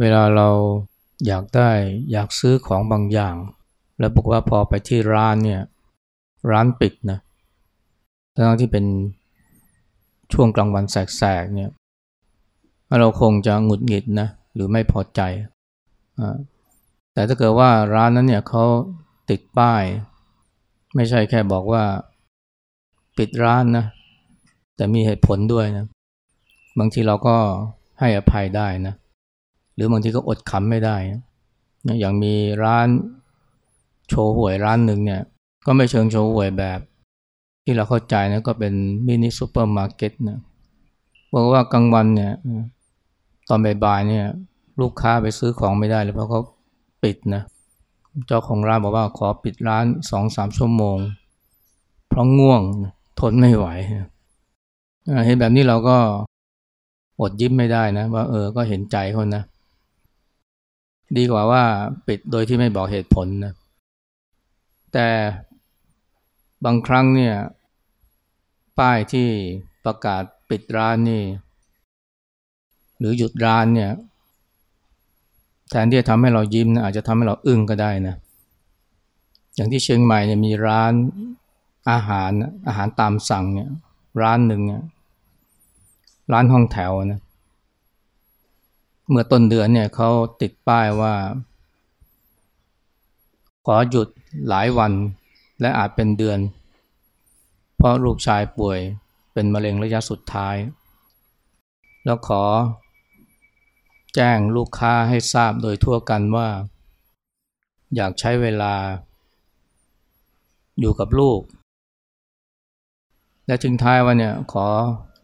เวลาเราอยากได้อยากซื้อของบางอย่าง แล้วบอกว่าพอไปที่ร้านเนี่ยร้านปิดนะทั้งที่เป็นช่วงกลางวันแสกๆเนี่ยเราคงจะหงุดหงิดนะหรือไม่พอใจ แต่ถ้าเกิดว่าร้านนั้นเนี่ยเขาติดป้าย ไม่ใช่แค่บอกว่าปิดร้านนะแต่มีเหตุผลด้วยนะบางทีเราก็ให้อภัยได้นะ หรือบางทีก็อดขำไม่ได้นะอย่างมีร้านโชห่วยร้านหนึ่งเนี่ยก็ไม่เชิงโชห่วยแบบ ที่เราเข้าใจนะก็เป็นมินิซูเปอร์มาร์เก็ตนะบอกว่ากลางวันเนี่ยตอนบ่ายๆเนี่ยลูกค้าไปซื้อของไม่ได้เลยเพราะเขาปิดนะเจ้าของร้านบอกว่าขอปิดร้านสองสามชั่วโมง เพราะง่วงทนไม่ไหวเห็นแบบนี้เราก็อดยิ้มไม่ได้นะ ว่าเออก็เห็นใจคนนะ ดีกว่าว่าปิดโดยที่ไม่บอกเหตุผลนะแต่บางครั้งเนี่ย ป้ายที่ประกาศปิดร้านนี่ หรือหยุดร้านเนี่ยแทนที่จะทำให้เรายิ้มนะอาจจะทำให้เราอึ้งก็ได้นะ อย่างที่เชียงใหม่เนี่ยมีร้านอาหารอาหารตามสั่งเนี่ย ร้านหนึ่งเนี่ยร้านห้องแถวนะ เมื่อต้นเดือนเนี่ยเขาติดป้ายว่า ขอหยุดหลายวันและอาจเป็นเดือน เพราะลูกชายป่วยเป็นมะเร็งระยะสุดท้าย แล้วขอแจ้งลูกค้าให้ทราบโดยทั่วกันว่า อยากใช้เวลา อยู่กับลูก และจึงท้ายว่าเนี่ยขอ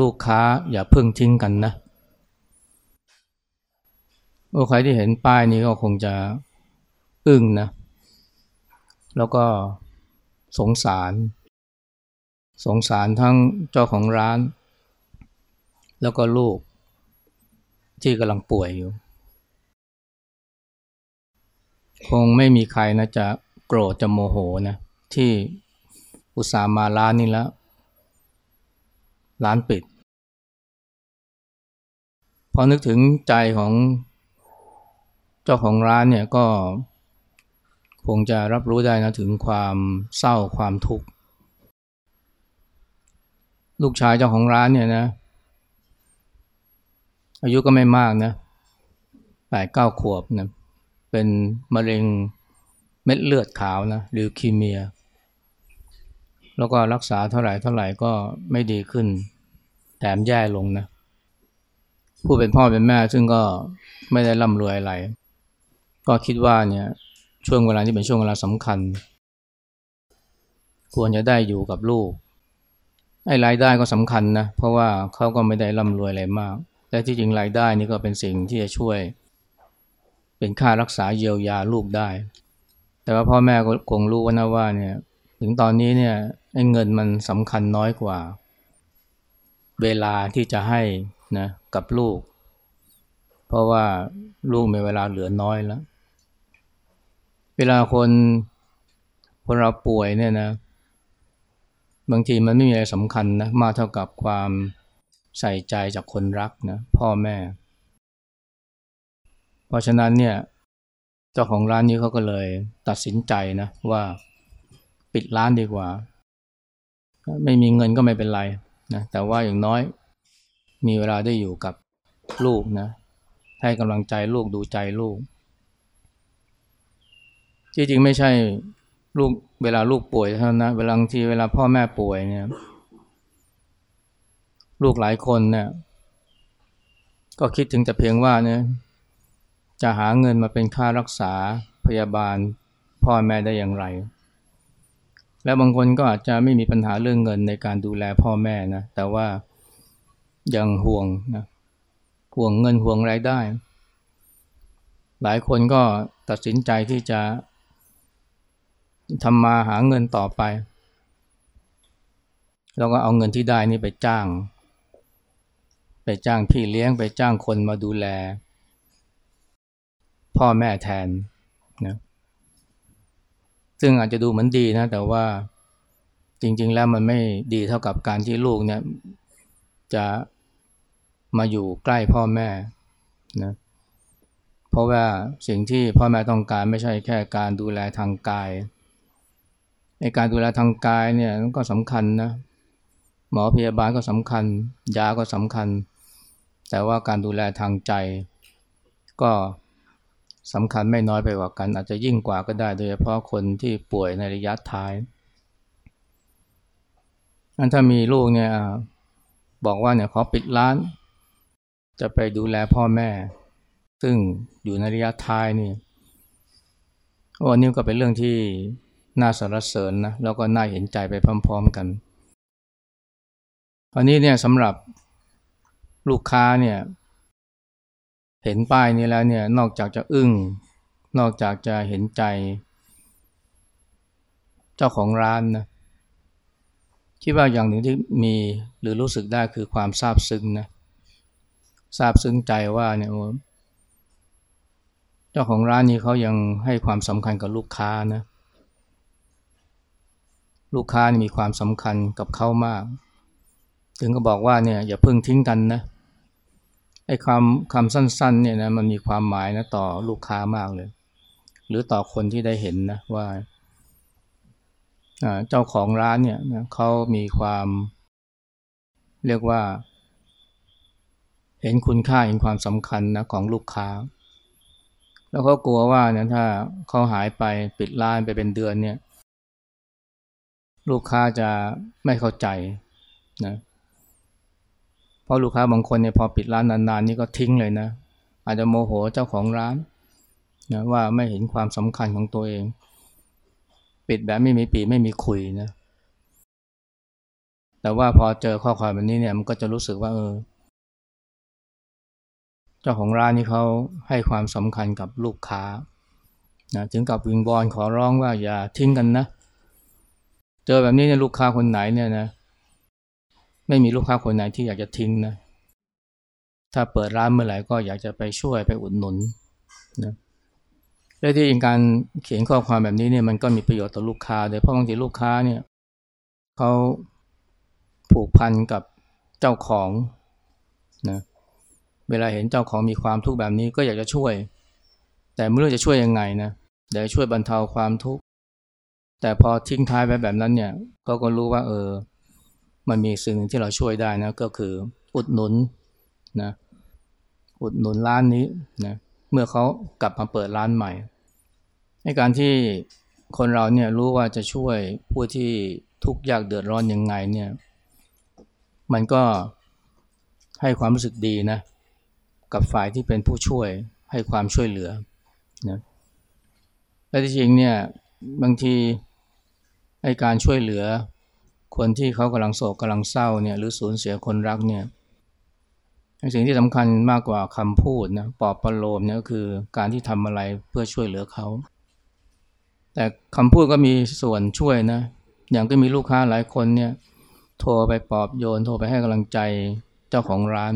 ลูกค้าอย่าเพิ่งทิ้งกันนะ โอ้ใครที่เห็นป้ายนี้ก็คงจะอึ้งนะ แล้วก็สงสาร สงสารทั้งเจ้าของร้าน แล้วก็ลูก ที่กำลังป่วยอยู่ คงไม่มีใครนะจะโกรธจะโมโหนะ ที่อุตส่าห์มาร้านนี้แล้ว ร้านปิด พอนึกถึงใจของ จ้าของร้านเนี่ยก็คงจะรับรู้ได้นะถึงความเศร้าความทุกข์ ลูกชายเจ้าของร้านเนี่ยนะ อายุก็ไม่มากนะแปดเก้าขวบนะเป็นมะเร็งเม็ดเลือดขาวนะหรือคีเมีย แล้วก็รักษาเท่าไหร่เท่าไหร่ก็ไม่ดีขึ้น แถมแย่ลงนะ ผู้เป็นพ่อเป็นแม่ซึ่งก็ไม่ได้ร่ำรวยอะไร ก็คิดว่าเนี่ยช่วงเวลาที่เป็นช่วงเวลาสำคัญ ควรจะได้อยู่กับลูกไอ้รายได้ก็สำคัญนะเพราะว่าเขาก็ไม่ได้ร่ำรวยอะไรมาก และที่จริงรายได้นี่ก็เป็นสิ่งที่จะช่วย เป็นค่ารักษาเยียวยาลูกได้ แต่ว่าพ่อแม่ก็คงรู้ว่านะว่าเนี่ยถึงตอนนี้เนี่ยเงินมันสำคัญน้อยกว่า เวลาที่จะให้นะกับลูก เพราะว่าลูกมีเวลาเหลือน้อยแล้ว เวลาคนคนเราป่วยเนี่ยนะบางทีมันไม่มีอะไรสำคัญนะมากเท่ากับความใส่ใจจากคนรักนะพ่อแม่ เพราะฉะนั้นเนี่ยเจ้าของร้านนี้เขาก็เลยตัดสินใจนะว่าปิดร้านดีกว่า ไม่มีเงินก็ไม่เป็นไรนะแต่ว่าอย่างน้อยมีเวลาได้อยู่กับลูกนะให้กำลังใจลูกดูใจลูก ที่จริงไม่ใช่ลูกเวลาลูกป่วยเท่านั้นเวลาที่เวลาพ่อแม่ป่วยเนี่ย ลูกหลายคนเนี่ย ก็คิดถึงแต่เพียงว่าเนี่ย จะหาเงินมาเป็นค่ารักษาพยาบาลพ่อแม่ได้อย่างไร และบางคนก็อาจจะไม่มีปัญหาเรื่องเงินในการดูแลพ่อแม่นะ แต่ว่ายังห่วงนะห่วงเงินห่วงรายได้ หลายคนก็ตัดสินใจที่จะ ทำมาหาเงินต่อไป แล้วก็เอาเงินที่ได้นี่ไปจ้าง ไปจ้างพี่เลี้ยงไปจ้างคนมาดูแล พ่อแม่แทนนะซึ่งอาจจะดูเหมือนดีนะ แต่ว่าจริง ๆ แล้วมันไม่ดีเท่ากับการที่ลูกเนี่ย จะมาอยู่ใกล้พ่อแม่นะเพราะว่าสิ่งที่พ่อแม่ต้องการไม่ใช่แค่การดูแลทางกาย ในการดูแลทางกายเนี่ยก็สำคัญนะหมอพยาบาลก็สำคัญ ยาก็สำคัญ แต่ว่าการดูแลทางใจ ก็สำคัญไม่น้อยไปกว่ากัน อาจจะยิ่งกว่าก็ได้ โดยเฉพาะคนที่ป่วยในระยะท้ายอันถ้ามีลูกเนี่ยบอกว่าเนี่ยขอปิดร้าน จะไปดูแลพ่อแม่ ซึ่งอยู่ในระยะท้ายนี่โอ้นี่ก็เป็นเรื่องที่ น่าสรรเสริญนะแล้วก็น่าเห็นใจไปพร้อม ๆกันอันนี้เนี่ยสำหรับลูกค้าเนี่ยเห็นป้ายนี้แล้วเนี่ยนอกจากจะอึ้ง นอกจากจะเห็นใจ เจ้าของร้านนะคิดว่าอย่างหนึ่งที่มีหรือรู้สึกได้คือความซาบซึ้งนะซาบซึ้งใจว่าเนี่ยเจ้าของร้านนี้เขายังให้ความสำคัญกับลูกค้านะ ลูกค้านี่มีความสำคัญกับเขามาก ถึงก็บอกว่าเนี่ยอย่าเพิ่งทิ้งกันนะไอ้คำคำสั้นๆเนี่ยนะมันมีความหมายนะต่อลูกค้ามากเลย หรือต่อคนที่ได้เห็นนะว่าเจ้าของร้านเนี่ยเขามีความ เรียกว่า เห็นคุณค่าเห็นความสำคัญนะของลูกค้า แล้วเขากลัวว่าเนี่ยถ้าเขาหายไปปิดร้านไปเป็นเดือนเนี่ย ลูกค้าจะไม่เข้าใจนะเพราะลูกค้าบางคนเนี่ยพอปิดร้านนานๆนี่ก็ทิ้งเลยนะ อาจจะโมโหเจ้าของร้านนะว่าไม่เห็นความสำคัญของตัวเอง ปิดแบบไม่มีปีไม่มีคุยนะ แต่ว่าพอเจอข้อความแบบนี้เนี่ยมันก็จะรู้สึกว่า เออ เจ้าของร้านนี่เขาให้ความสำคัญกับลูกค้านะถึงกับวิงบอลขอร้องว่าอย่าทิ้งกันนะเจอแบบนี้เนี่ยลูกค้าคนไหนเนี่ยนะ ไม่มีลูกค้าคนไหนที่อยากจะทิ้งนะ ถ้าเปิดร้านเมื่อไหร่ก็อยากจะไปช่วยไปอุดหนุนนะและที่อิงการเขียนข้อความแบบนี้เนี่ยมันก็มีประโยชน์ต่อลูกค้าโดยเพราะบางทีลูกค้าเนี่ยเขาผูกพันกับเจ้าของนะเวลาเห็นเจ้าของมีความทุกข์แบบนี้ก็อยากจะช่วย แต่ไม่รู้จะช่วยยังไงนะเดี๋ยวช่วยบรรเทาความทุกข์ แต่พอทิ้งท้ายไปแบบนั้นเนี่ยก็ก็รู้ว่าเออ มันมีสิ่งหนึ่งที่เราช่วยได้นะก็คืออุดหนุนนะอุดหนุนร้านนี้นะเมื่อเขากลับมาเปิดร้านใหม่ในการที่คนเราเนี่ยรู้ว่าจะช่วยผู้ที่ทุกข์ยากเดือดร้อนยังไงเนี่ยมันก็ให้ความรู้สึกดีนะกับฝ่ายที่เป็นผู้ช่วยให้ความช่วยเหลือนะและที่จริงเนี่ยบางที ไอการช่วยเหลือคนที่เขากำลังโศกกำลังเศร้าเนี่ยหรือสูญเสียคนรักเนี่ยสิ่งที่สำคัญมากกว่าคำพูดนะปลอบประโลมเนี่ยก็คือการที่ทำอะไรเพื่อช่วยเหลือเขา แต่คำพูดก็มีส่วนช่วยนะ อย่างก็มีลูกค้าหลายคนเนี่ยโทรไปปลอบโยนโทรไปให้กำลังใจเจ้าของร้าน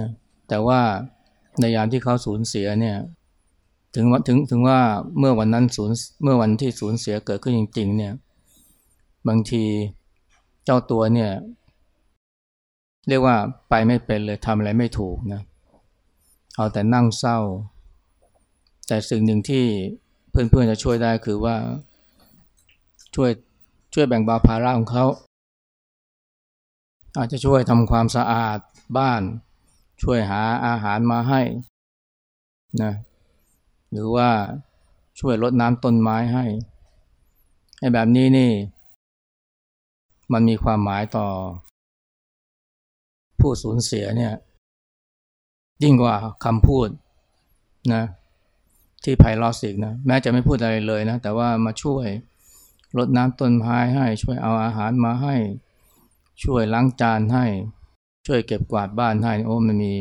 นะแต่ว่าในยามที่เขาสูญเสียเนี่ย ถึงถึงถึงว่าเมื่อวันนั้นสูญเมื่อวันที่สูญเสียเกิดขึ้นจริง ๆ เนี่ย บางทีเจ้าตัวเนี่ย เรียกว่าไปไม่เป็นเลยทำอะไรไม่ถูกนะเอาแต่นั่งเศร้า แต่สิ่งหนึ่งที่เพื่อนๆจะช่วยได้คือว่าช่วยช่วยแบ่งเบาภาระของเขาอาจจะช่วยทำความสะอาดบ้าน ช่วยหาอาหารมาให้นะ หรือว่าช่วยลดน้ำต้นไม้ให้ไอ้แบบนี้นี่ มันมีความหมายต่อ ผู้สูญเสียเนี่ย ยิ่งกว่าคำพูดนะ ที่ไพเราะสิกนะ แม้จะไม่พูดอะไรเลยนะ แต่ว่ามาช่วยลดน้ำต้นไม้ให้ ช่วยเอาอาหารมาให้ ช่วยล้างจานให้ ช่วยเก็บกวาดบ้านให้ โอ้มันมี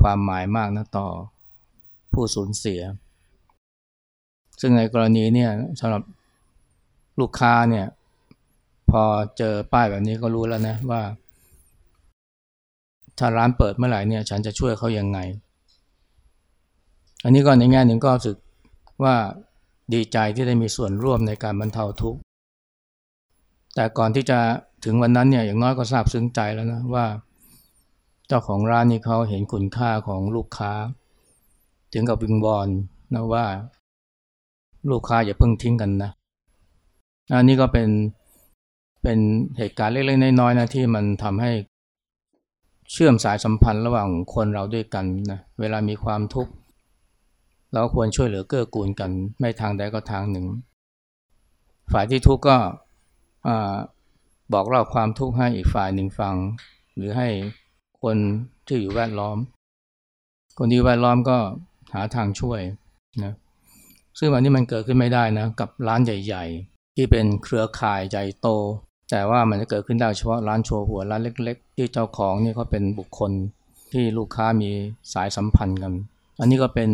ความหมายมากนะต่อ ผู้สูญเสีย ซึ่งในกรณีเนี่ยสำหรับลูกค้าเนี่ยพอเจอป้ายแบบนี้ก็รู้แล้วนะว่า ถ้าร้านเปิดเมื่อไหร่เนี่ย ฉันจะช่วยเขายังไง อันนี้ก็ในแง่หนึ่งก็รู้สึกว่าดีใจที่ได้มีส่วนร่วมในการบรรเทาทุกข์แต่ก่อนที่จะถึงวันนั้นเนี่ยอย่างน้อยก็ทราบซึ้งใจแล้วนะว่า เจ้าของร้านนี้เขาเห็นคุณค่าของลูกค้า ถึงกับวิงวอนนะว่า ลูกค้าอย่าเพิ่งทิ้งกันนะอันนี้ก็เป็นเป็นเหตุการณ์เล็กๆน้อยๆนะที่มันทำให้เชื่อมสายสัมพันธ์ระหว่างคนเราด้วยกันนะเวลามีความทุกข์เราควรช่วยเหลือเกื้อกูลกัน ไม่ทางใดก็ทางหนึ่ง ฝ่ายที่ทุกข์ก็บอกเล่าความทุกข์ให้อีกฝ่ายหนึ่งฟัง หรือให้คนที่อยู่แวดล้อม คนที่แวดล้อมก็ หาทางช่วยนะซึ่งวันนี้มันเกิดขึ้นไม่ได้นะกับร้านใหญ่ ๆ ที่เป็นเครือข่ายใหญ่โต แต่ว่ามันจะเกิดขึ้นได้เฉพาะร้านโชว์หัวร้านเล็ก ๆ ที่เจ้าของนี่เขาเป็นบุคคลที่ลูกค้ามีสายสัมพันธ์กัน อันนี้ก็เป็น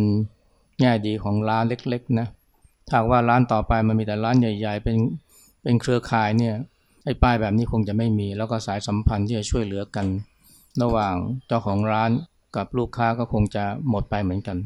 แง่ดีของร้านเล็กๆนะถ้าว่าร้านต่อไปมันมีแต่ร้านใหญ่ ๆ เป็นเป็นเครือข่ายเนี่ยไอ้ป้ายแบบนี้คงจะไม่มี แล้วก็สายสัมพันธ์ที่จะช่วยเหลือกัน ระหว่างเจ้าของร้านกับลูกค้าก็คงจะหมดไปเหมือนกัน